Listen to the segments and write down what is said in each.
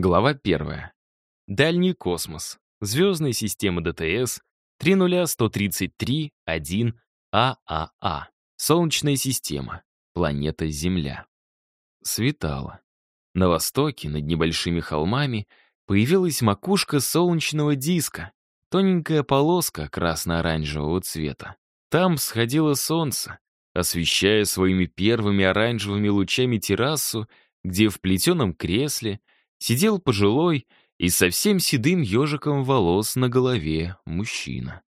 Глава первая. Дальний космос. Звездная система ДТС 30133-1 ААА. Солнечная система. Планета Земля. Светало. На востоке, над небольшими холмами, появилась макушка солнечного диска, тоненькая полоска красно-оранжевого цвета. Там всходило солнце, освещая своими первыми оранжевыми лучами террасу, где в плетеном кресле сидел пожилой и совсем седым ежиком волос на голове мужчина.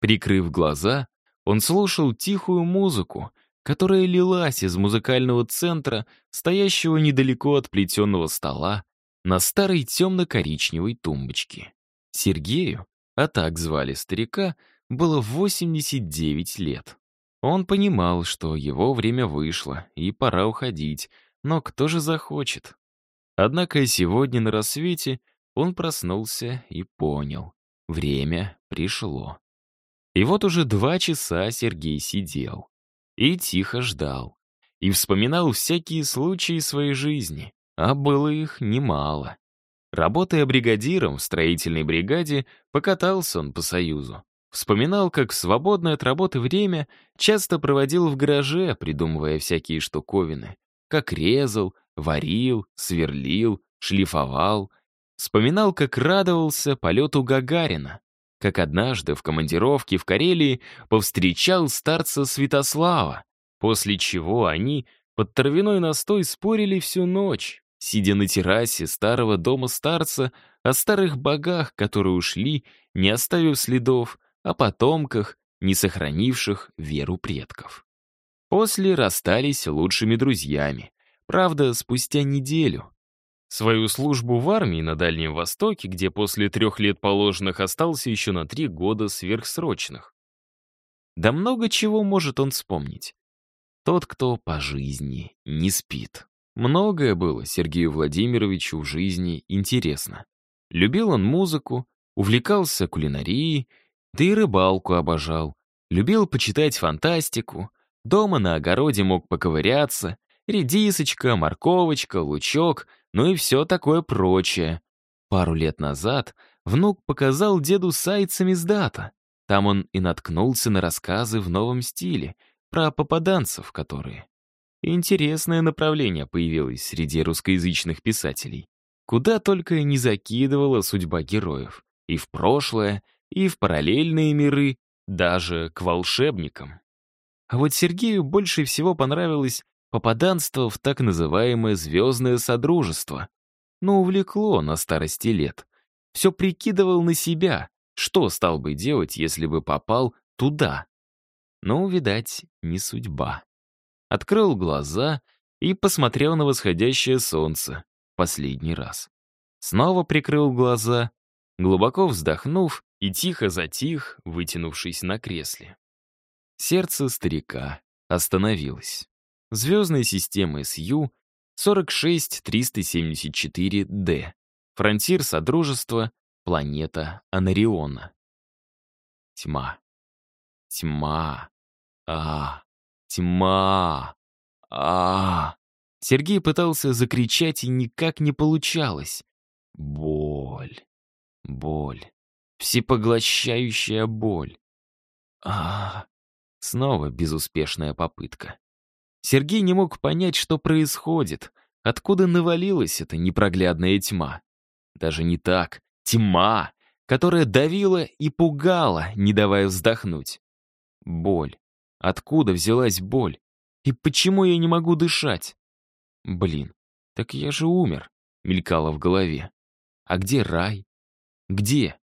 Прикрыв глаза, он слушал тихую музыку, которая лилась из музыкального центра, стоящего недалеко от плетеного стола, на старой темно-коричневой тумбочке. Сергею, а так звали старика, было 89 лет. Он понимал, что его время вышло, и пора уходить, но кто же захочет? Однако сегодня на рассвете он проснулся и понял. Время пришло. И вот уже два часа Сергей сидел. И тихо ждал. И вспоминал всякие случаи своей жизни. А было их немало. Работая бригадиром в строительной бригаде, покатался он по Союзу. Вспоминал, как в свободное от работы время часто проводил в гараже, придумывая всякие штуковины. Как резал, варил, сверлил, шлифовал. Вспоминал, как радовался полету Гагарина, как однажды в командировке в Карелии повстречал старца Святослава, после чего они под травяной настой спорили всю ночь, сидя на террасе старого дома старца о старых богах, которые ушли, не оставив следов, о потомках, не сохранивших веру предков. После расстались лучшими друзьями, Правда, спустя неделю. Свою службу в армии на Дальнем Востоке, где после трех лет положенных остался еще на три года сверхсрочных. Да много чего может он вспомнить. Тот, кто по жизни не спит. Многое было Сергею Владимировичу в жизни интересно. Любил он музыку, увлекался кулинарией, да и рыбалку обожал. Любил почитать фантастику, дома на огороде мог поковыряться, редисочка, морковочка, лучок, ну и все такое прочее. Пару лет назад внук показал деду сайт самиздата. Там он и наткнулся на рассказы в новом стиле, про попаданцев, которые... Интересное направление появилось среди русскоязычных писателей. Куда только не закидывала судьба героев. И в прошлое, и в параллельные миры, даже к волшебникам. А вот Сергею больше всего понравилось попаданство в так называемое звездное содружество. Но увлекло на старости лет. Все прикидывал на себя, что стал бы делать, если бы попал туда. Но, видать, не судьба. Открыл глаза и посмотрел на восходящее солнце последний раз. Снова прикрыл глаза, глубоко вздохнув и тихо затих, вытянувшись на кресле. Сердце старика остановилось. Звездная система СЮ 46374-D. Фронтир Содружества, планета Анариона. Тьма. Тьма. А, тьма. А. Сергей пытался закричать и никак не получалось. Боль. Боль. Всепоглощающая боль. А. Снова безуспешная попытка. Сергей не мог понять, что происходит, откуда навалилась эта непроглядная тьма. Даже не так. Тьма, которая давила и пугала, не давая вздохнуть. Боль. Откуда взялась боль? И почему я не могу дышать? Блин, так я же умер, мелькало в голове. А где рай? Где?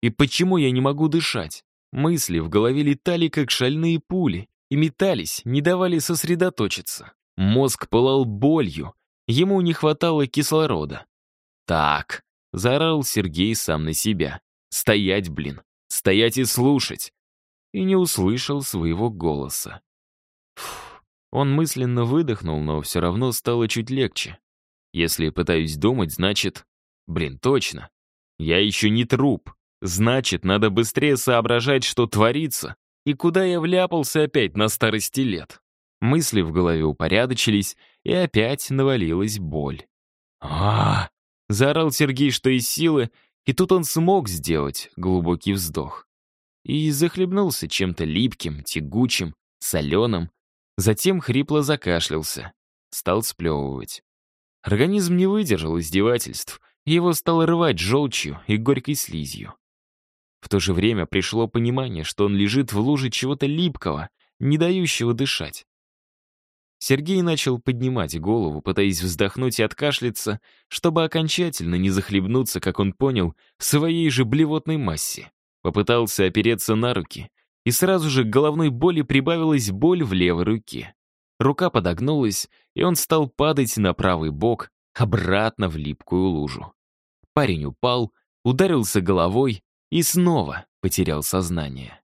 И почему я не могу дышать? Мысли в голове летали, как шальные пули, и метались, не давали сосредоточиться. Мозг пылал болью, ему не хватало кислорода. «Так», — заорал Сергей сам на себя. «Стоять, блин! Стоять и слушать!» И не услышал своего голоса. Фух. Он мысленно выдохнул, но все равно стало чуть легче. Если пытаюсь думать, значит... Блин, точно. Я еще не труп. Значит, надо быстрее соображать, что творится, и куда я вляпался опять на старости лет? Мысли в голове упорядочились, и опять навалилась боль. а, Заорал Сергей, что из силы, и тут он смог сделать глубокий вздох. И захлебнулся чем-то липким, тягучим, соленым. Затем хрипло закашлялся. Стал сплевывать. Организм не выдержал издевательств, его стало рвать желчью и горькой слизью. В то же время пришло понимание, что он лежит в луже чего-то липкого, не дающего дышать. Сергей начал поднимать голову, пытаясь вздохнуть и откашляться, чтобы окончательно не захлебнуться, как он понял, в своей же блевотной массе. Попытался опереться на руки, и сразу же к головной боли прибавилась боль в левой руке. Рука подогнулась, и он стал падать на правый бок, обратно в липкую лужу. Парень упал, ударился головой и снова потерял сознание.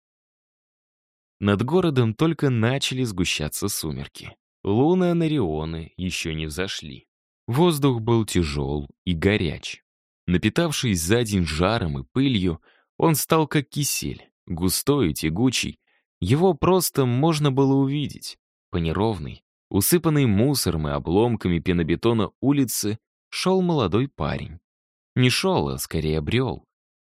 Над городом только начали сгущаться сумерки. Луны Анарионы еще не взошли. Воздух был тяжел и горяч. Напитавшись за день жаром и пылью, он стал как кисель, густой и тягучий. Его просто можно было увидеть. По неровной, усыпанной мусором и обломками пенобетона улицы шел молодой парень. Не шел, а скорее брел.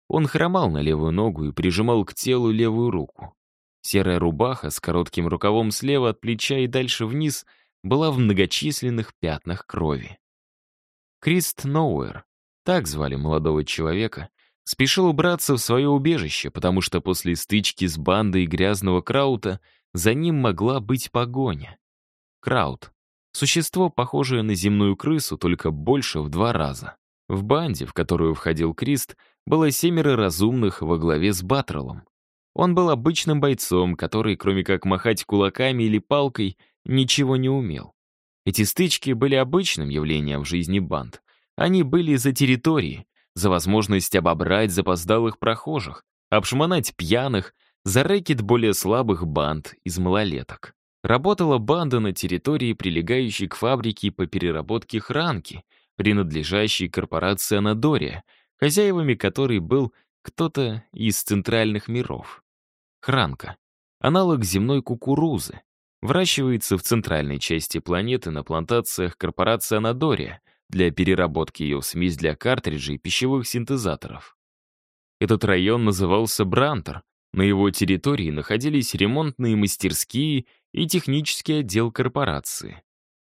Он хромал на левую ногу и прижимал к телу левую руку. Серая рубаха с коротким рукавом слева от плеча и дальше вниз была в многочисленных пятнах крови. Крист Ноуэр, так звали молодого человека, спешил убраться в свое убежище, потому что после стычки с бандой грязного Краута за ним могла быть погоня. Краут — существо, похожее на земную крысу, только больше в два раза. В банде, в которую входил Крист, было семеро разумных во главе с Батролом. Он был обычным бойцом, который, кроме как махать кулаками или палкой, ничего не умел. Эти стычки были обычным явлением в жизни банд. Они были за территории, за возможность обобрать запоздалых прохожих, обшмонать пьяных, за рэкет более слабых банд из малолеток. Работала банда на территории, прилегающей к фабрике по переработке хранки, принадлежащей корпорации Анадория, хозяевами которой был кто-то из центральных миров. Хранка — аналог земной кукурузы. Выращивается в центральной части планеты на плантациях корпорации Анадория для переработки ее в смесь для картриджей и пищевых синтезаторов. Этот район назывался Брантер. На его территории находились ремонтные мастерские и технический отдел корпорации.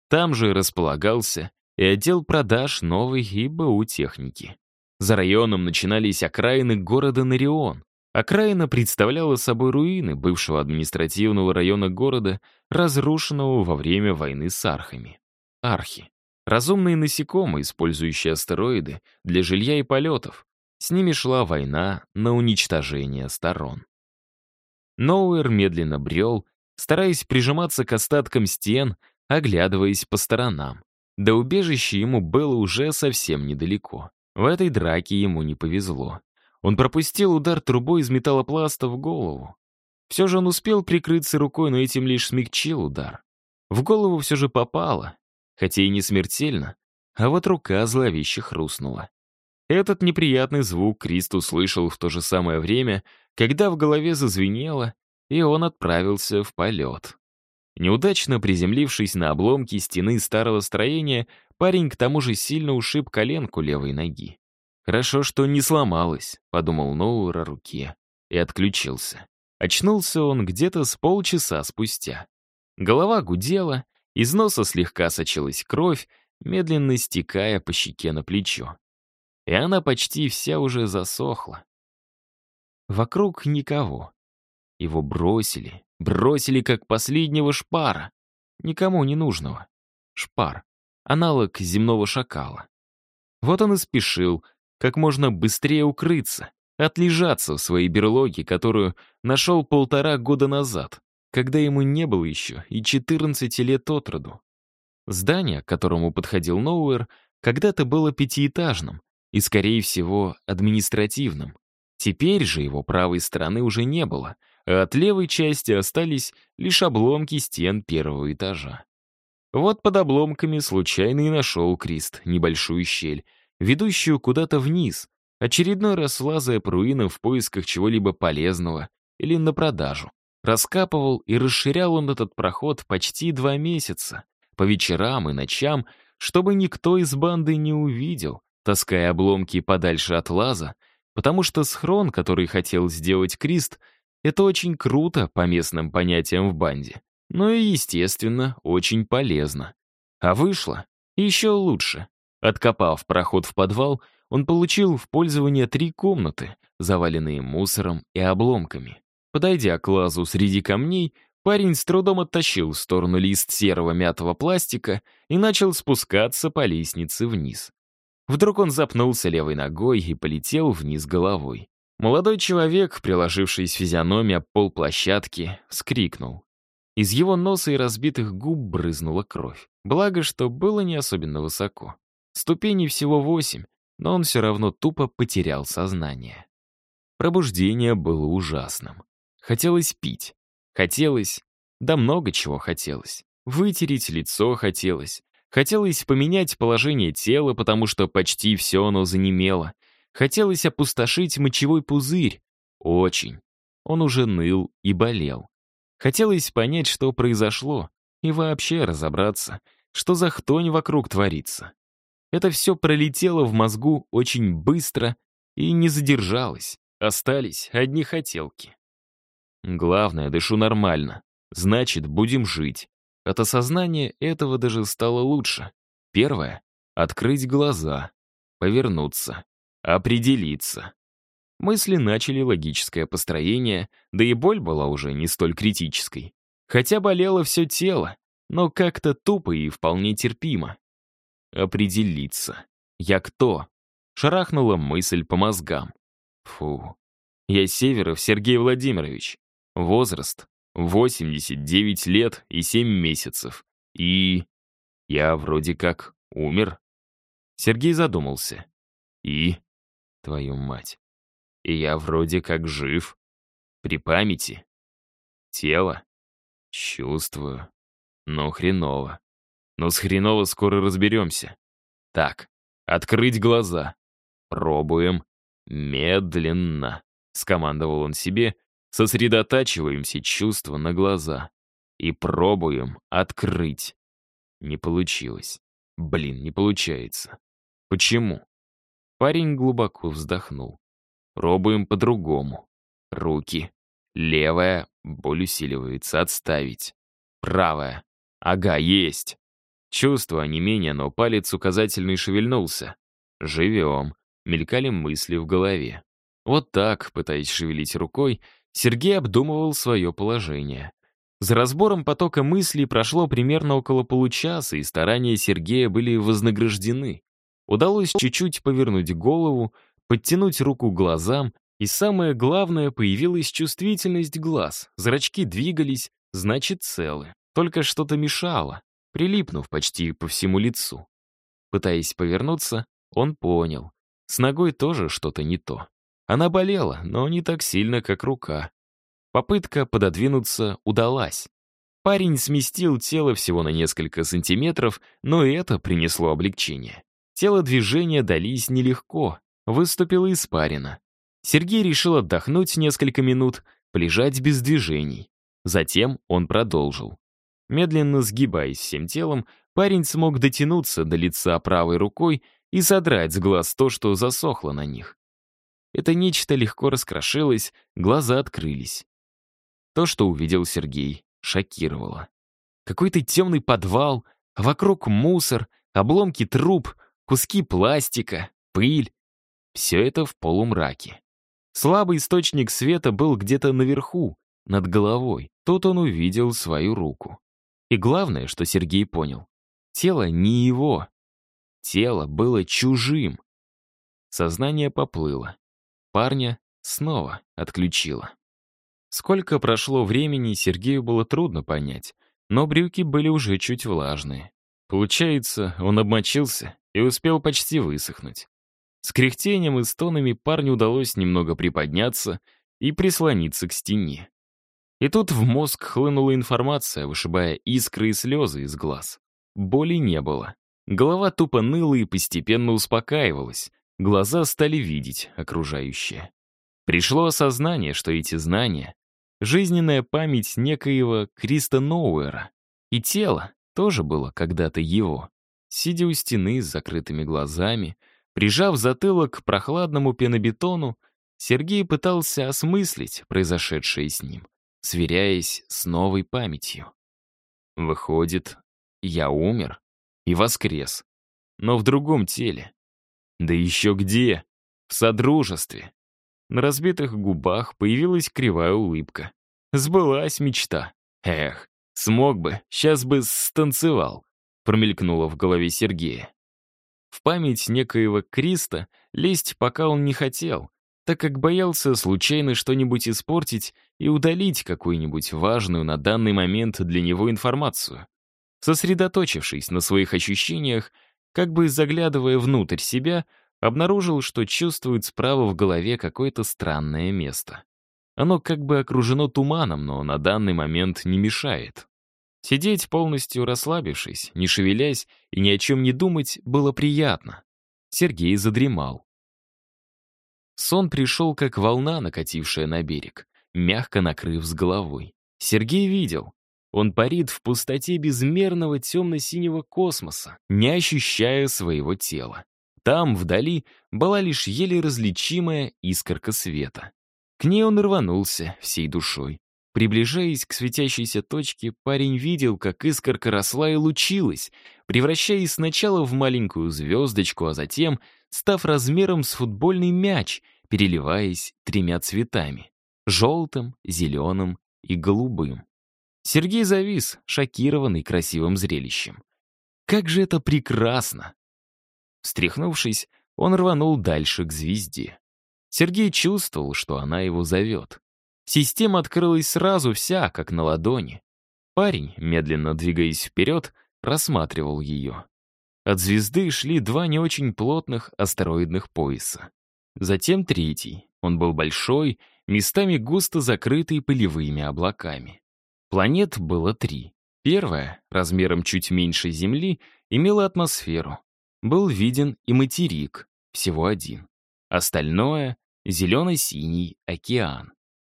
Там же располагался и отдел продаж новой и техники. За районом начинались окраины города Нарион, Окраина представляла собой руины бывшего административного района города, разрушенного во время войны с архами. Архи. Разумные насекомые, использующие астероиды для жилья и полетов. С ними шла война на уничтожение сторон. Ноуэр медленно брел, стараясь прижиматься к остаткам стен, оглядываясь по сторонам. До убежища ему было уже совсем недалеко. В этой драке ему не повезло. Он пропустил удар трубой из металлопласта в голову. Все же он успел прикрыться рукой, но этим лишь смягчил удар. В голову все же попало, хотя и не смертельно, а вот рука зловеще хрустнула. Этот неприятный звук Крист услышал в то же самое время, когда в голове зазвенело, и он отправился в полет. Неудачно приземлившись на обломки стены старого строения, парень к тому же сильно ушиб коленку левой ноги. «Хорошо, что не сломалась», — подумал Ноуэр о руке. И отключился. Очнулся он где-то с полчаса спустя. Голова гудела, из носа слегка сочилась кровь, медленно стекая по щеке на плечо. И она почти вся уже засохла. Вокруг никого. Его бросили, бросили как последнего шпара. Никому не нужного. Шпар. Аналог земного шакала. Вот он и спешил, как можно быстрее укрыться, отлежаться в своей берлоге, которую нашел полтора года назад, когда ему не было еще и 14 лет от роду. Здание, к которому подходил Ноуэр, когда-то было пятиэтажным и, скорее всего, административным. Теперь же его правой стороны уже не было, а от левой части остались лишь обломки стен первого этажа. Вот под обломками случайно и нашел Крист небольшую щель, ведущую куда-то вниз, очередной раз лазая по руинам в поисках чего-либо полезного или на продажу. Раскапывал и расширял он этот проход почти два месяца, по вечерам и ночам, чтобы никто из банды не увидел, таская обломки подальше от лаза, потому что схрон, который хотел сделать Крист, это очень круто по местным понятиям в банде. Ну и, естественно, очень полезно. А вышло еще лучше. Откопав проход в подвал, он получил в пользование три комнаты, заваленные мусором и обломками. Подойдя к лазу среди камней, парень с трудом оттащил в сторону лист серого мятого пластика и начал спускаться по лестнице вниз. Вдруг он запнулся левой ногой и полетел вниз головой. Молодой человек, приложившись физиономия пол площадки, вскрикнул. Из его носа и разбитых губ брызнула кровь. Благо, что было не особенно высоко. Ступеней всего восемь, но он все равно тупо потерял сознание. Пробуждение было ужасным. Хотелось пить. Хотелось... Да много чего хотелось. Вытереть лицо хотелось. Хотелось поменять положение тела, потому что почти все оно занемело. Хотелось опустошить мочевой пузырь. Очень. Он уже ныл и болел. Хотелось понять, что произошло, и вообще разобраться, что за хтонь вокруг творится. Это все пролетело в мозгу очень быстро и не задержалось. Остались одни хотелки. Главное, дышу нормально. Значит, будем жить. От осознания этого даже стало лучше. Первое — открыть глаза, повернуться, определиться. Мысли начали логическое построение, да и боль была уже не столь критической. Хотя болело все тело, но как-то тупо и вполне терпимо. Определиться. Я кто? Шарахнула мысль по мозгам. Фу. Я Северов Сергей Владимирович. Возраст 89 лет и 7 месяцев. И... Я вроде как умер. Сергей задумался. И... Твою мать. И я вроде как жив. При памяти. Тело. Чувствую. Но хреново. Но с хреново скоро разберемся. Так, открыть глаза. Пробуем. Медленно. Скомандовал он себе Сосредотачиваем все чувства на глаза и пробуем открыть. Не получилось. Блин, не получается. Почему? Парень глубоко вздохнул. Пробуем по-другому. Руки. Левая. Боль усиливается. Отставить. Правая. Ага, есть. Чувство не менее, но палец указательный шевельнулся. Живем. Мелькали мысли в голове. Вот так, пытаясь шевелить рукой, Сергей обдумывал свое положение. За разбором потока мыслей прошло примерно около получаса, и старания Сергея были вознаграждены. Удалось чуть-чуть повернуть голову, подтянуть руку к глазам, и самое главное, появилась чувствительность глаз. Зрачки двигались, значит, целы. Только что-то мешало, прилипнув почти по всему лицу. Пытаясь повернуться, он понял. С ногой тоже что-то не то. Она болела, но не так сильно, как рука. Попытка пододвинуться удалась. Парень сместил тело всего на несколько сантиметров, но и это принесло облегчение. Тело движения дались нелегко, выступило испарина. Сергей решил отдохнуть несколько минут, полежать без движений. Затем он продолжил. Медленно сгибаясь всем телом, парень смог дотянуться до лица правой рукой и содрать с глаз то, что засохло на них. Это нечто легко раскрошилось, глаза открылись. То, что увидел Сергей, шокировало. Какой-то темный подвал, вокруг мусор, обломки труб, куски пластика, пыль. Все это в полумраке. Слабый источник света был где-то наверху, над головой. Тут он увидел свою руку. И главное, что Сергей понял. Тело не его. Тело было чужим. Сознание поплыло парня снова отключила. Сколько прошло времени, Сергею было трудно понять, но брюки были уже чуть влажные. Получается, он обмочился и успел почти высохнуть. С кряхтением и стонами парню удалось немного приподняться и прислониться к стене. И тут в мозг хлынула информация, вышибая искры и слезы из глаз. Боли не было. Голова тупо ныла и постепенно успокаивалась, Глаза стали видеть окружающее. Пришло осознание, что эти знания — жизненная память некоего Криста Ноуэра. И тело тоже было когда-то его. Сидя у стены с закрытыми глазами, Прижав затылок к прохладному пенобетону, Сергей пытался осмыслить произошедшее с ним, сверяясь с новой памятью. Выходит, я умер и воскрес, но в другом теле. Да еще где? В содружестве. На разбитых губах появилась кривая улыбка. Сбылась мечта. Эх, смог бы, сейчас бы станцевал, промелькнуло в голове Сергея. В память некоего Криста лезть пока он не хотел, так как боялся случайно что-нибудь испортить и удалить какую-нибудь важную на данный момент для него информацию. Сосредоточившись на своих ощущениях, как бы заглядывая внутрь себя, обнаружил, что чувствует справа в голове какое-то странное место. Оно как бы окружено туманом, но на данный момент не мешает. Сидеть полностью расслабившись, не шевелясь и ни о чем не думать, было приятно. Сергей задремал. Сон пришел, как волна, накатившая на берег, мягко накрыв с головой. Сергей видел. Он парит в пустоте безмерного темно-синего космоса, не ощущая своего тела. Там, вдали, была лишь еле различимая искорка света. К ней он рванулся всей душой. Приближаясь к светящейся точке, парень видел, как искорка росла и лучилась, превращаясь сначала в маленькую звездочку, а затем став размером с футбольный мяч, переливаясь тремя цветами — желтым, зеленым и голубым. Сергей завис, шокированный красивым зрелищем. Как же это прекрасно! Встряхнувшись, он рванул дальше к звезде. Сергей чувствовал, что она его зовет. Система открылась сразу вся, как на ладони. Парень, медленно двигаясь вперед, рассматривал ее. От звезды шли два не очень плотных астероидных пояса. Затем третий. Он был большой, местами густо закрытый пылевыми облаками. Планет было три. Первая, размером чуть меньше Земли, имела атмосферу. Был виден и материк, всего один. Остальное — зелено-синий океан.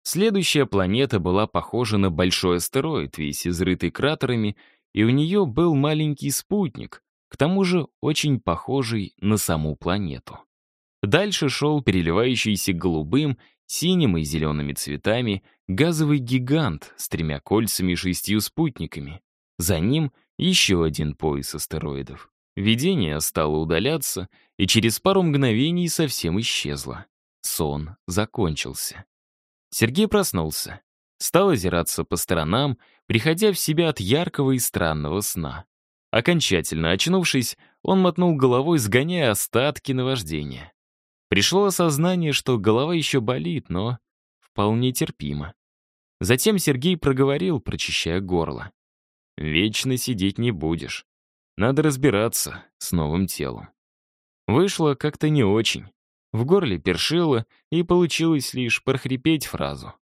Следующая планета была похожа на большой астероид, весь изрытый кратерами, и у нее был маленький спутник, к тому же очень похожий на саму планету. Дальше шел переливающийся голубым, синим и зелеными цветами газовый гигант с тремя кольцами и шестью спутниками. За ним еще один пояс астероидов. Видение стало удаляться, и через пару мгновений совсем исчезло. Сон закончился. Сергей проснулся. Стал озираться по сторонам, приходя в себя от яркого и странного сна. Окончательно очнувшись, он мотнул головой, сгоняя остатки наваждения. Пришло осознание, что голова еще болит, но вполне терпимо. Затем Сергей проговорил, прочищая горло. «Вечно сидеть не будешь. Надо разбираться с новым телом». Вышло как-то не очень. В горле першило, и получилось лишь прохрипеть фразу.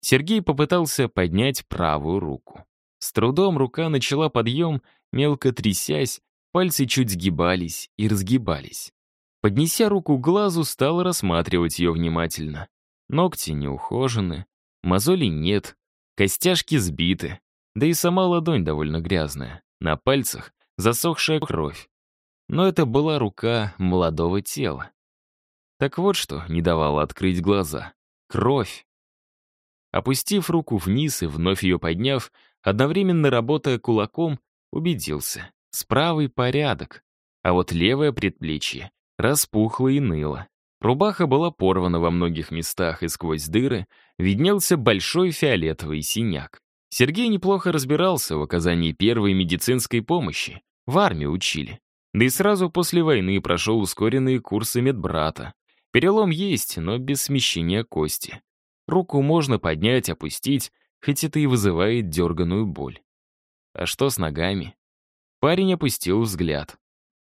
Сергей попытался поднять правую руку. С трудом рука начала подъем, мелко трясясь, пальцы чуть сгибались и разгибались. Поднеся руку к глазу, стал рассматривать ее внимательно. Ногти не ухожены, мозолей нет, костяшки сбиты, да и сама ладонь довольно грязная, на пальцах засохшая кровь. Но это была рука молодого тела. Так вот что не давало открыть глаза. Кровь. Опустив руку вниз и вновь ее подняв, одновременно работая кулаком, убедился. С правой порядок, а вот левое предплечье распухло и ныло. Рубаха была порвана во многих местах, и сквозь дыры виднелся большой фиолетовый синяк. Сергей неплохо разбирался в оказании первой медицинской помощи. В армии учили. Да и сразу после войны прошел ускоренные курсы медбрата. Перелом есть, но без смещения кости. Руку можно поднять, опустить, хоть это и вызывает дерганую боль. А что с ногами? Парень опустил взгляд.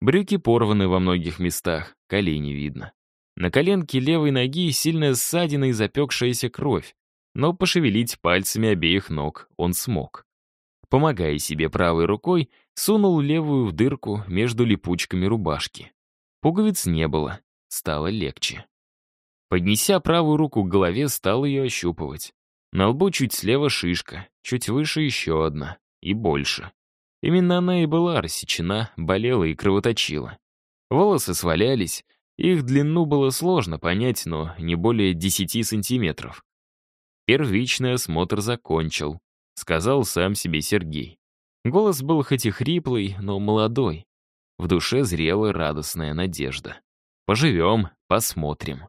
Брюки порваны во многих местах, колени видно. На коленке левой ноги сильная ссадина и запекшаяся кровь, но пошевелить пальцами обеих ног он смог. Помогая себе правой рукой, сунул левую в дырку между липучками рубашки. Пуговиц не было, Стало легче. Поднеся правую руку к голове, стал ее ощупывать. На лбу чуть слева шишка, чуть выше еще одна. И больше. Именно она и была рассечена, болела и кровоточила. Волосы свалялись, Их длину было сложно понять, но не более 10 сантиметров. Первичный осмотр закончил, сказал сам себе Сергей. Голос был хоть и хриплый, но молодой. В душе зрела радостная надежда. Поживем, посмотрим.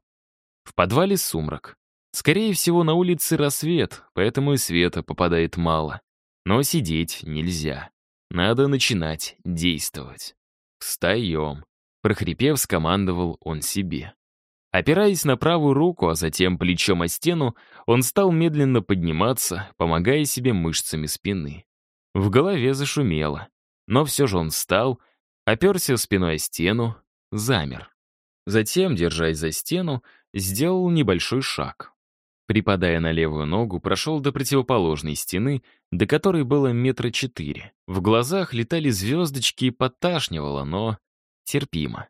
В подвале сумрак. Скорее всего, на улице рассвет, поэтому и света попадает мало. Но сидеть нельзя. Надо начинать действовать. «Встаем», — прохрипев, скомандовал он себе. Опираясь на правую руку, а затем плечом о стену, он стал медленно подниматься, помогая себе мышцами спины. В голове зашумело. Но все же он встал, оперся спиной о стену, замер. Затем, держась за стену, сделал небольшой шаг. Припадая на левую ногу, прошел до противоположной стены, до которой было метра четыре. В глазах летали звездочки и подташнивало, но терпимо.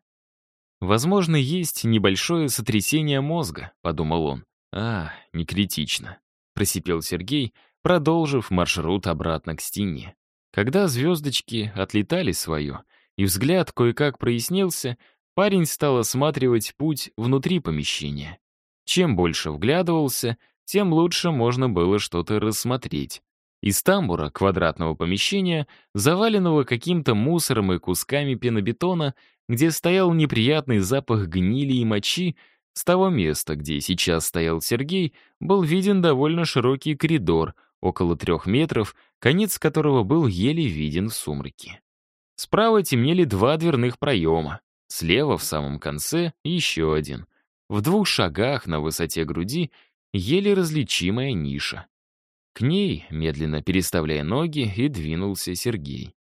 «Возможно, есть небольшое сотрясение мозга», — подумал он. «А, не критично», — просипел Сергей, продолжив маршрут обратно к стене. Когда звездочки отлетали свое, и взгляд кое-как прояснился, парень стал осматривать путь внутри помещения. Чем больше вглядывался, тем лучше можно было что-то рассмотреть. Из тамбура квадратного помещения, заваленного каким-то мусором и кусками пенобетона, где стоял неприятный запах гнили и мочи, с того места, где сейчас стоял Сергей, был виден довольно широкий коридор, около трех метров, конец которого был еле виден в сумраке. Справа темнели два дверных проема, слева, в самом конце, еще один — в двух шагах на высоте груди еле различимая ниша. К ней, медленно переставляя ноги, и двинулся Сергей.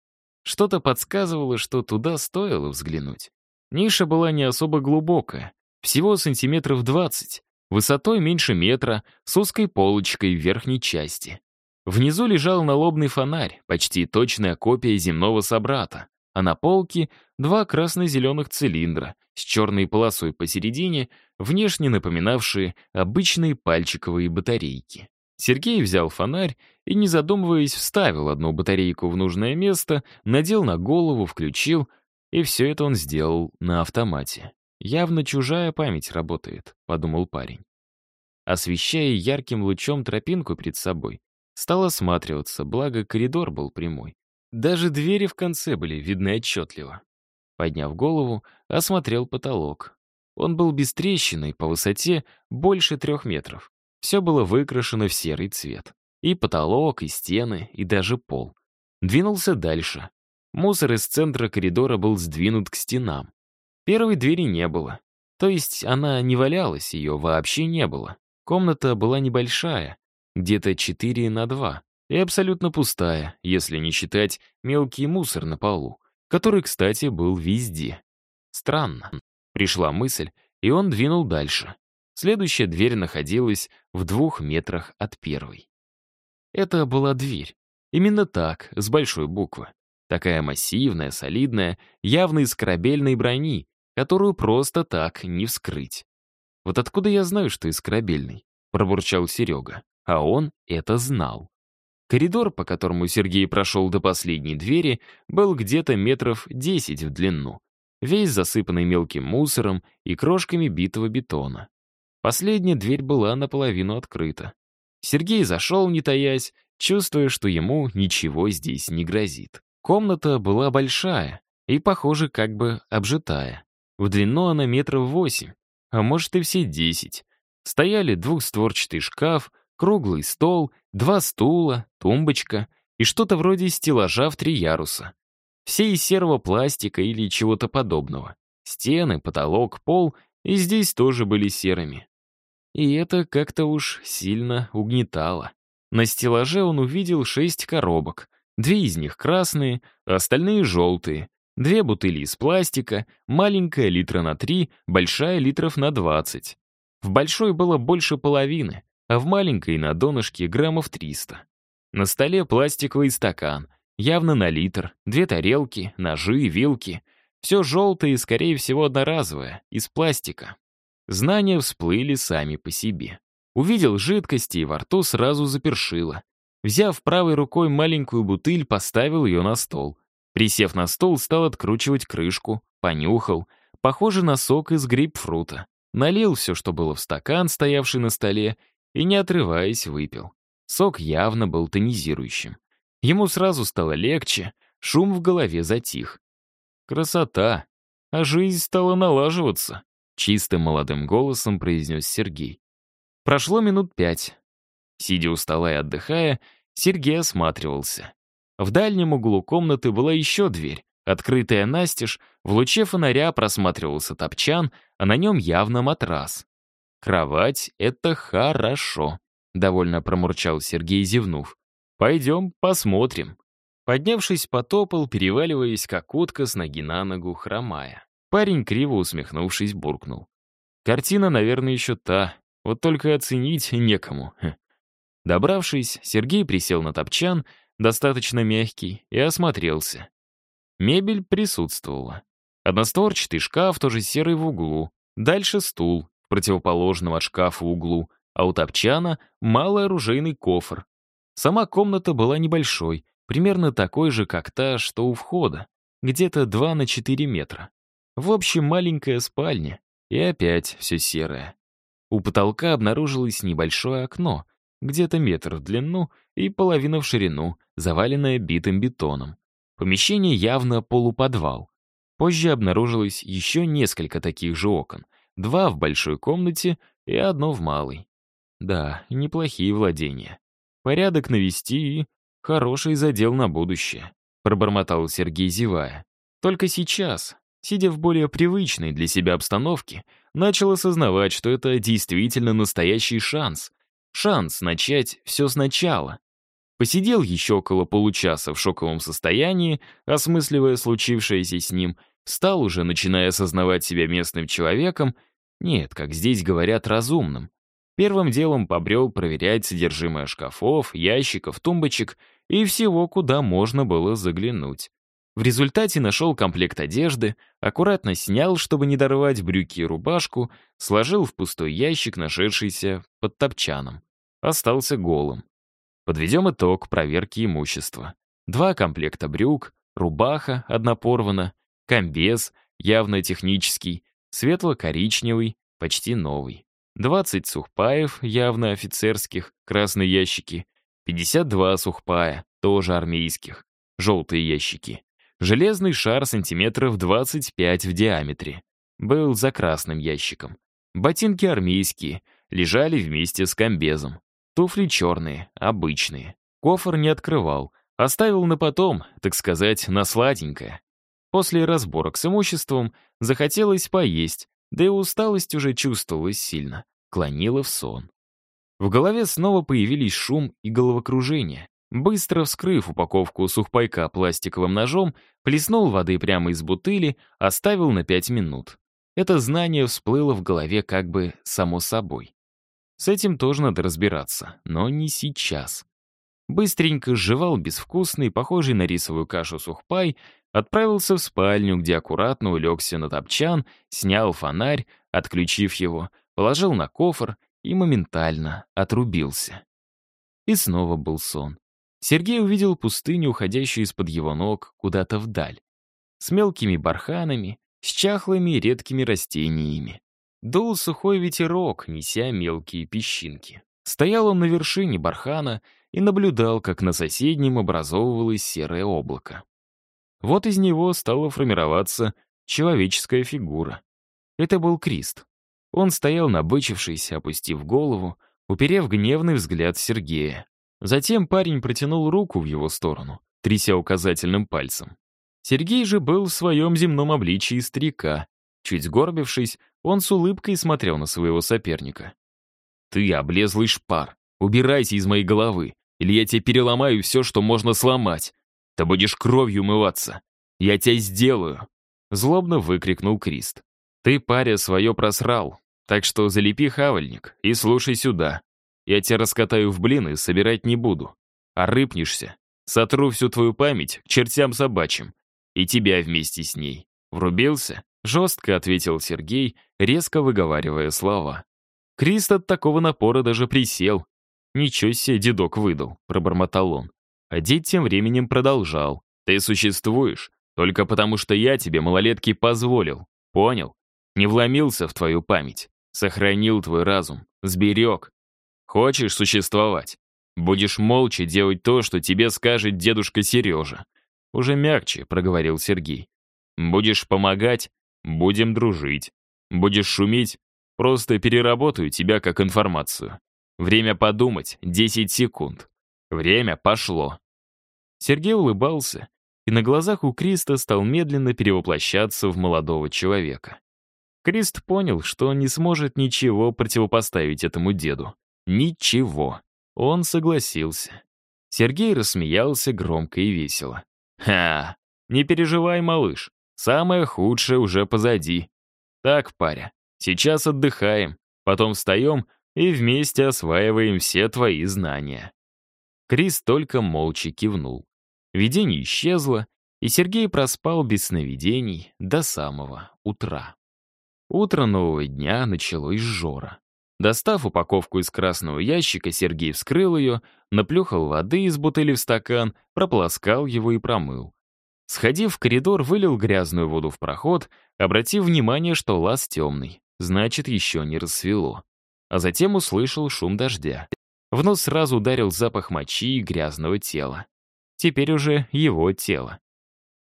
Что-то подсказывало, что туда стоило взглянуть. Ниша была не особо глубокая, всего сантиметров двадцать, высотой меньше метра, с узкой полочкой в верхней части. Внизу лежал налобный фонарь, почти точная копия земного собрата а на полке два красно-зеленых цилиндра с черной полосой посередине, внешне напоминавшие обычные пальчиковые батарейки. Сергей взял фонарь и, не задумываясь, вставил одну батарейку в нужное место, надел на голову, включил, и все это он сделал на автомате. «Явно чужая память работает», — подумал парень. Освещая ярким лучом тропинку перед собой, стал осматриваться, благо коридор был прямой. Даже двери в конце были видны отчетливо. Подняв голову, осмотрел потолок. Он был без трещины, по высоте больше трех метров. Все было выкрашено в серый цвет. И потолок, и стены, и даже пол. Двинулся дальше. Мусор из центра коридора был сдвинут к стенам. Первой двери не было. То есть она не валялась, ее вообще не было. Комната была небольшая, где-то 4 на 2 и абсолютно пустая, если не считать мелкий мусор на полу, который, кстати, был везде. Странно. Пришла мысль, и он двинул дальше. Следующая дверь находилась в двух метрах от первой. Это была дверь. Именно так, с большой буквы. Такая массивная, солидная, явно из корабельной брони, которую просто так не вскрыть. «Вот откуда я знаю, что из корабельной?» — пробурчал Серега. А он это знал. Коридор, по которому Сергей прошел до последней двери, был где-то метров десять в длину, весь засыпанный мелким мусором и крошками битого бетона. Последняя дверь была наполовину открыта. Сергей зашел, не таясь, чувствуя, что ему ничего здесь не грозит. Комната была большая и, похоже, как бы обжитая. В длину она метров восемь, а может и все десять. Стояли двухстворчатый шкаф, Круглый стол, два стула, тумбочка и что-то вроде стеллажа в три яруса. Все из серого пластика или чего-то подобного. Стены, потолок, пол и здесь тоже были серыми. И это как-то уж сильно угнетало. На стеллаже он увидел шесть коробок. Две из них красные, а остальные желтые. Две бутыли из пластика, маленькая литра на три, большая литров на двадцать. В большой было больше половины, а в маленькой на донышке граммов 300. На столе пластиковый стакан, явно на литр, две тарелки, ножи, вилки. Все желтое и, скорее всего, одноразовое, из пластика. Знания всплыли сами по себе. Увидел жидкости и во рту сразу запершило. Взяв правой рукой маленькую бутыль, поставил ее на стол. Присев на стол, стал откручивать крышку, понюхал, похожий на сок из грейпфрута. Налил все, что было в стакан, стоявший на столе, и, не отрываясь, выпил. Сок явно был тонизирующим. Ему сразу стало легче, шум в голове затих. Красота! А жизнь стала налаживаться, чистым молодым голосом произнес Сергей. Прошло минут пять. Сидя у стола и отдыхая, Сергей осматривался. В дальнем углу комнаты была еще дверь, открытая настежь, в луче фонаря просматривался топчан, а на нем явно матрас. «Кровать — это хорошо», — довольно промурчал Сергей, зевнув. «Пойдем, посмотрим». Поднявшись, потопал, переваливаясь, как утка с ноги на ногу, хромая. Парень, криво усмехнувшись, буркнул. «Картина, наверное, еще та, вот только оценить некому». Добравшись, Сергей присел на топчан, достаточно мягкий, и осмотрелся. Мебель присутствовала. Одностворчатый шкаф, тоже серый в углу. Дальше стул, в противоположном от шкафа углу, а у топчана малый оружейный кофр. Сама комната была небольшой, примерно такой же, как та, что у входа, где-то 2 на 4 метра. В общем, маленькая спальня, и опять все серое. У потолка обнаружилось небольшое окно, где-то метр в длину и половина в ширину, заваленное битым бетоном. Помещение явно полуподвал. Позже обнаружилось еще несколько таких же окон. Два в большой комнате и одно в малой. Да, неплохие владения. Порядок навести и хороший задел на будущее, пробормотал Сергей, зевая. Только сейчас, сидя в более привычной для себя обстановке, начал осознавать, что это действительно настоящий шанс. Шанс начать все сначала. Посидел еще около получаса в шоковом состоянии, осмысливая случившееся с ним, стал уже, начиная осознавать себя местным человеком, нет, как здесь говорят, разумным. Первым делом побрел проверять содержимое шкафов, ящиков, тумбочек и всего, куда можно было заглянуть. В результате нашел комплект одежды, аккуратно снял, чтобы не дорвать брюки и рубашку, сложил в пустой ящик, нашедшийся под топчаном. Остался голым. Подведем итог проверки имущества. Два комплекта брюк, рубаха, одна порвана, комбез, явно технический, светло-коричневый, почти новый. 20 сухпаев, явно офицерских, красные ящики. 52 сухпая, тоже армейских, желтые ящики. Железный шар сантиметров 25 в диаметре. Был за красным ящиком. Ботинки армейские, лежали вместе с комбезом. Туфли черные, обычные. Кофр не открывал, оставил на потом, так сказать, на сладенькое. После разборок с имуществом захотелось поесть, да и усталость уже чувствовалась сильно, клонила в сон. В голове снова появились шум и головокружение. Быстро вскрыв упаковку сухпайка пластиковым ножом, плеснул воды прямо из бутыли, оставил на пять минут. Это знание всплыло в голове как бы само собой. С этим тоже надо разбираться, но не сейчас. Быстренько сживал безвкусный, похожий на рисовую кашу сухпай, отправился в спальню, где аккуратно улегся на топчан, снял фонарь, отключив его, положил на кофр и моментально отрубился. И снова был сон. Сергей увидел пустыню, уходящую из-под его ног куда-то вдаль. С мелкими барханами, с чахлыми редкими растениями. Дул сухой ветерок, неся мелкие песчинки. Стоял он на вершине бархана и наблюдал, как на соседнем образовывалось серое облако. Вот из него стала формироваться человеческая фигура. Это был Крист. Он стоял набычившись, опустив голову, уперев гневный взгляд Сергея. Затем парень протянул руку в его сторону, тряся указательным пальцем. Сергей же был в своем земном обличии старика. Чуть сгорбившись, он с улыбкой смотрел на своего соперника. «Ты, облезлый шпар, убирайся из моей головы, или я тебе переломаю все, что можно сломать. Ты будешь кровью умываться. Я тебя сделаю!» Злобно выкрикнул Крист. «Ты, паря, свое просрал, так что залепи хавальник и слушай сюда. Я тебя раскатаю в блин и собирать не буду. А рыпнешься, сотру всю твою память к чертям собачьим. И тебя вместе с ней. Врубился?» Жестко ответил Сергей, резко выговаривая слова. Крист от такого напора даже присел. «Ничего себе дедок выдал», — пробормотал он. А дед тем временем продолжал. «Ты существуешь только потому, что я тебе, малолетки, позволил. Понял? Не вломился в твою память. Сохранил твой разум. Сберег. Хочешь существовать? Будешь молча делать то, что тебе скажет дедушка Сережа. Уже мягче, проговорил Сергей. Будешь помогать? Будем дружить. Будешь шуметь? Просто переработаю тебя как информацию. Время подумать — 10 секунд. Время пошло. Сергей улыбался, и на глазах у Криста стал медленно перевоплощаться в молодого человека. Крист понял, что он не сможет ничего противопоставить этому деду. Ничего. Он согласился. Сергей рассмеялся громко и весело. «Ха! Не переживай, малыш. Самое худшее уже позади. Так, паря, сейчас отдыхаем, потом встаем и вместе осваиваем все твои знания». Крис только молча кивнул. Видение исчезло, и Сергей проспал без сновидений до самого утра. Утро нового дня началось с жора. Достав упаковку из красного ящика, Сергей вскрыл ее, наплюхал воды из бутыли в стакан, прополоскал его и промыл. Сходив в коридор, вылил грязную воду в проход, обратив внимание, что лаз темный, значит, еще не рассвело. А затем услышал шум дождя. В нос сразу ударил запах мочи и грязного тела. Теперь уже его тело.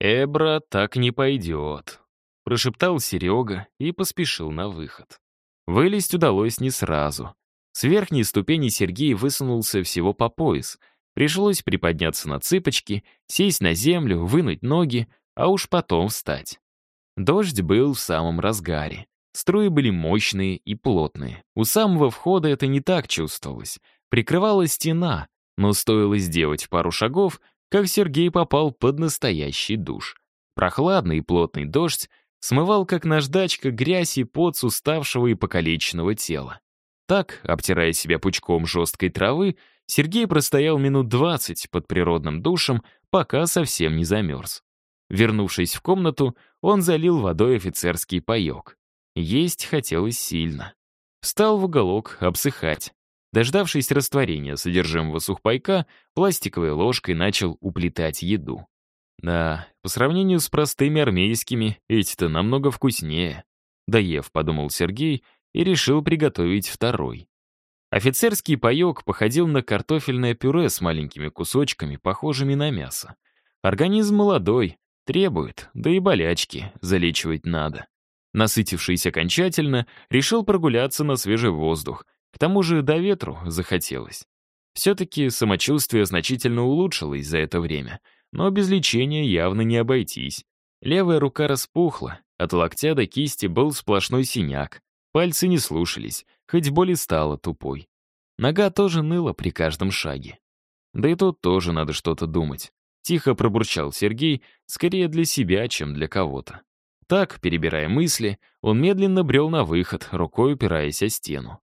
«Эбра, так не пойдет», — прошептал Серега и поспешил на выход. Вылезть удалось не сразу. С верхней ступени Сергей высунулся всего по пояс. Пришлось приподняться на цыпочки, сесть на землю, вынуть ноги, а уж потом встать. Дождь был в самом разгаре. Струи были мощные и плотные. У самого входа это не так чувствовалось. Прикрывала стена, но стоило сделать пару шагов, как Сергей попал под настоящий душ. Прохладный и плотный дождь смывал, как наждачка, грязь и пот с уставшего и покалеченного тела. Так, обтирая себя пучком жесткой травы, Сергей простоял минут двадцать под природным душем, пока совсем не замерз. Вернувшись в комнату, он залил водой офицерский паек. Есть хотелось сильно. Встал в уголок обсыхать. Дождавшись растворения содержимого сухпайка, пластиковой ложкой начал уплетать еду. Да, по сравнению с простыми армейскими, эти-то намного вкуснее. Доев, подумал Сергей, и решил приготовить второй. Офицерский паёк походил на картофельное пюре с маленькими кусочками, похожими на мясо. Организм молодой, требует, да и болячки залечивать надо. Насытившись окончательно, решил прогуляться на свежий воздух, к тому же до ветру захотелось. Все-таки самочувствие значительно улучшилось за это время — но без лечения явно не обойтись. Левая рука распухла, от локтя до кисти был сплошной синяк. Пальцы не слушались, хоть боль и стала тупой. Нога тоже ныла при каждом шаге. Да и тут тоже надо что-то думать. Тихо пробурчал Сергей, скорее для себя, чем для кого-то. Так, перебирая мысли, он медленно брел на выход, рукой упираясь о стену.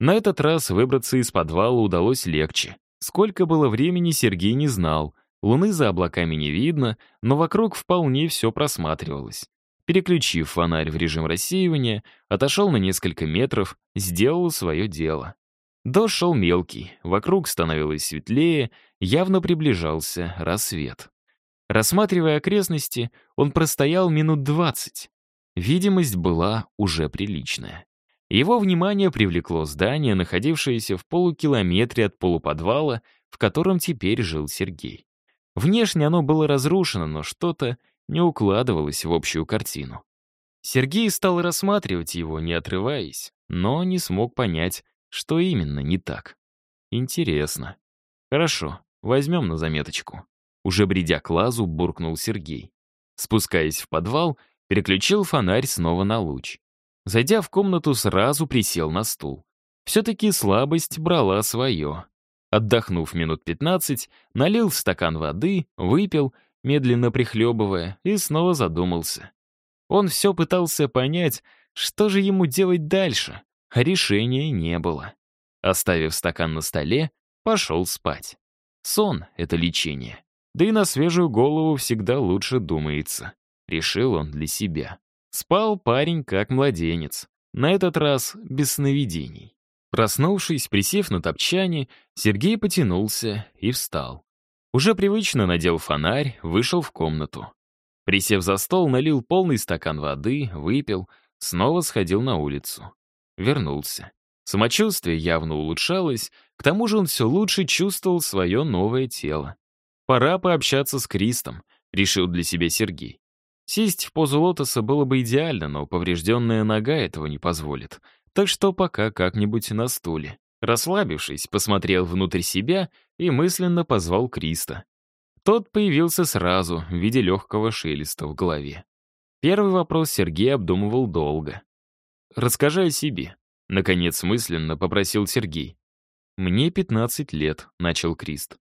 На этот раз выбраться из подвала удалось легче. Сколько было времени, Сергей не знал, Луны за облаками не видно, но вокруг вполне все просматривалось. Переключив фонарь в режим рассеивания, отошел на несколько метров, сделал свое дело. Дождь шел мелкий, вокруг становилось светлее, явно приближался рассвет. Рассматривая окрестности, он простоял минут двадцать. Видимость была уже приличная. Его внимание привлекло здание, находившееся в полукилометре от полуподвала, в котором теперь жил Сергей. Внешне оно было разрушено, но что-то не укладывалось в общую картину. Сергей стал рассматривать его, не отрываясь, но не смог понять, что именно не так. Интересно. Хорошо, возьмем на заметочку. Уже бредя к лазу, буркнул Сергей. Спускаясь в подвал, переключил фонарь снова на луч. Зайдя в комнату, сразу присел на стул. Все-таки слабость брала свое. Отдохнув минут 15, налил в стакан воды, выпил, медленно прихлебывая, и снова задумался. Он все пытался понять, что же ему делать дальше, а решения не было. Оставив стакан на столе, пошел спать. Сон — это лечение. Да и на свежую голову всегда лучше думается. Решил он для себя. Спал парень как младенец. На этот раз без сновидений. Проснувшись, присев на топчане, Сергей потянулся и встал. Уже привычно надел фонарь, вышел в комнату. Присев за стол, налил полный стакан воды, выпил, снова сходил на улицу. Вернулся. Самочувствие явно улучшалось, к тому же он все лучше чувствовал свое новое тело. Пора пообщаться с Кристом, решил для себя Сергей. Сесть в позу лотоса было бы идеально, но поврежденная нога этого не позволит. Так что пока как-нибудь на стуле. Расслабившись, посмотрел внутрь себя и мысленно позвал Криста. Тот появился сразу, в виде легкого шелеста в голове. Первый вопрос Сергей обдумывал долго. «Расскажи о себе», — наконец мысленно попросил Сергей. «Мне 15 лет», — начал Крист.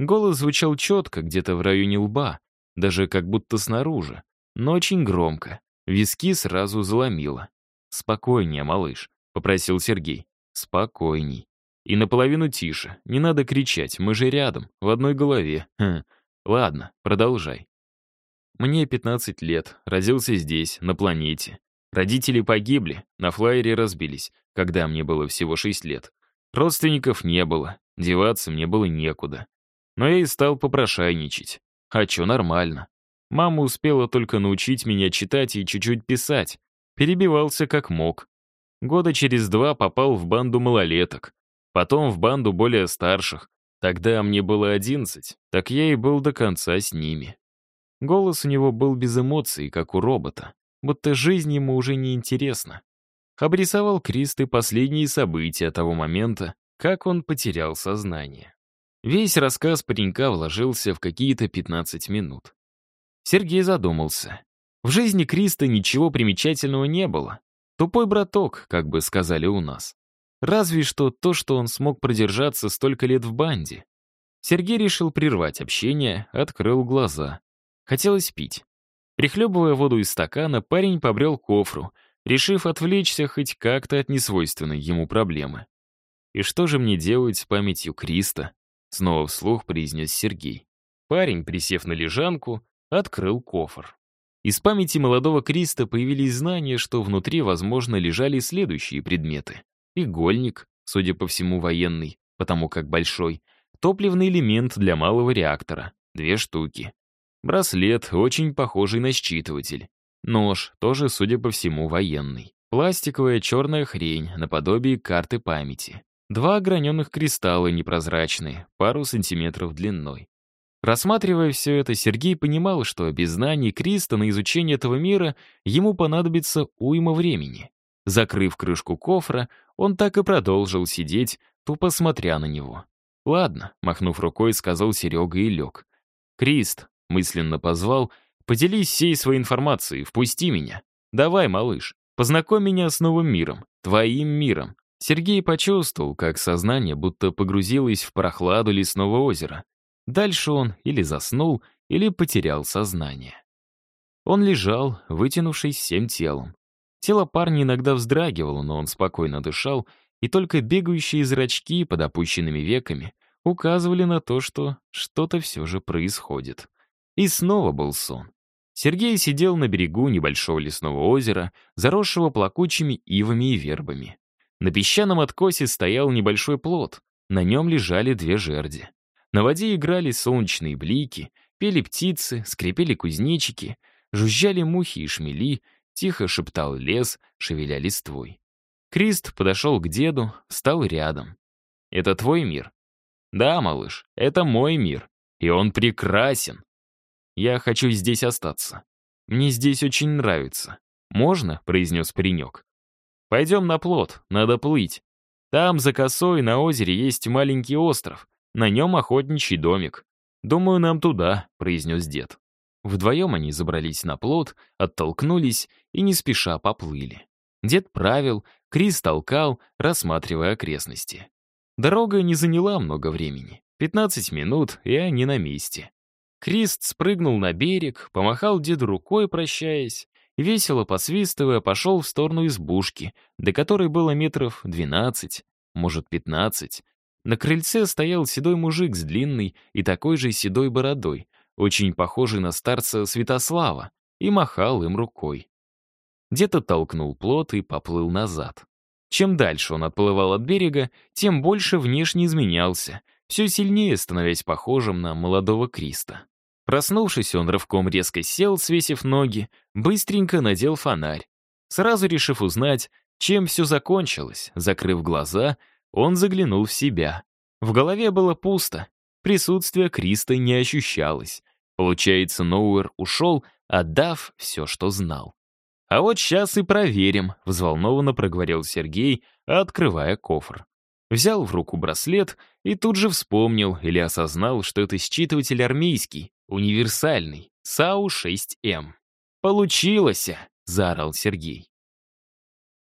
Голос звучал четко, где-то в районе лба, даже как будто снаружи, но очень громко. Виски сразу заломило. «Спокойнее, малыш», — попросил Сергей. «Спокойней. И наполовину тише. Не надо кричать, мы же рядом, в одной голове. Хм. Ладно, продолжай». Мне 15 лет, родился здесь, на планете. Родители погибли, на флайере разбились, когда мне было всего 6 лет. Родственников не было, деваться мне было некуда. Но я и стал попрошайничать. А чё, нормально. Мама успела только научить меня читать и чуть-чуть писать. Перебивался как мог. Года через два попал в банду малолеток. Потом в банду более старших. Тогда мне было одиннадцать, так я и был до конца с ними. Голос у него был без эмоций, как у робота будто жизнь ему уже не интересна. Обрисовал Крист и последние события того момента, как он потерял сознание. Весь рассказ паренька вложился в какие-то 15 минут. Сергей задумался. В жизни Криста ничего примечательного не было. Тупой браток, как бы сказали у нас. Разве что то, что он смог продержаться столько лет в банде. Сергей решил прервать общение, открыл глаза. Хотелось пить. Прихлебывая воду из стакана, парень побрел кофру, решив отвлечься хоть как-то от несвойственной ему проблемы. «И что же мне делать с памятью Криста?» Снова вслух произнес Сергей. Парень, присев на лежанку, открыл кофр. Из памяти молодого Криста появились знания, что внутри, возможно, лежали следующие предметы. Игольник, судя по всему, военный, потому как большой. Топливный элемент для малого реактора, две штуки. Браслет, очень похожий на считыватель. Нож, тоже, судя по всему, военный. Пластиковая черная хрень, наподобие карты памяти. Два ограненных кристалла непрозрачные, пару сантиметров длиной. Рассматривая все это, Сергей понимал, что без знаний Криста на изучение этого мира ему понадобится уйма времени. Закрыв крышку кофра, он так и продолжил сидеть, тупо смотря на него. «Ладно», — махнув рукой, сказал Серега и лег. «Крист, Мысленно позвал. «Поделись всей своей информацией, впусти меня. Давай, малыш, познакомь меня с новым миром, твоим миром». Сергей почувствовал, как сознание будто погрузилось в прохладу лесного озера. Дальше он или заснул, или потерял сознание. Он лежал, вытянувшись всем телом. Тело парня иногда вздрагивало, но он спокойно дышал, и только бегающие зрачки под опущенными веками указывали на то, что что-то все же происходит. И снова был сон. Сергей сидел на берегу небольшого лесного озера, заросшего плакучими ивами и вербами. На песчаном откосе стоял небольшой плот, на нем лежали две жерди. На воде играли солнечные блики, пели птицы, скрипели кузнечики, жужжали мухи и шмели, тихо шептал лес, шевеля листвой. Крист подошел к деду, встал рядом. «Это твой мир?» «Да, малыш, это мой мир, и он прекрасен», я хочу здесь остаться. Мне здесь очень нравится. Можно?» — произнес паренек. «Пойдем на плот, надо плыть. Там, за косой, на озере есть маленький остров. На нем охотничий домик. Думаю, нам туда», — произнес дед. Вдвоем они забрались на плот, оттолкнулись и не спеша поплыли. Дед правил, Крис толкал, рассматривая окрестности. Дорога не заняла много времени. 15 минут, и они на месте. Крист спрыгнул на берег, помахал деду рукой, прощаясь, весело посвистывая, пошел в сторону избушки, до которой было метров двенадцать, может, пятнадцать. На крыльце стоял седой мужик с длинной и такой же седой бородой, очень похожий на старца Святослава, и махал им рукой. Дед оттолкнул плот и поплыл назад. Чем дальше он отплывал от берега, тем больше внешне изменялся, все сильнее становясь похожим на молодого Криста. Проснувшись, он рывком резко сел, свесив ноги, быстренько надел фонарь. Сразу решив узнать, чем все закончилось, закрыв глаза, он заглянул в себя. В голове было пусто, присутствие Криста не ощущалось. Получается, Ноуэр ушел, отдав все, что знал. «А вот сейчас и проверим», — взволнованно проговорил Сергей, открывая кофр. Взял в руку браслет и тут же вспомнил или осознал, что это считыватель армейский, универсальный, САУ-6М. «Получилось!» — заорал Сергей.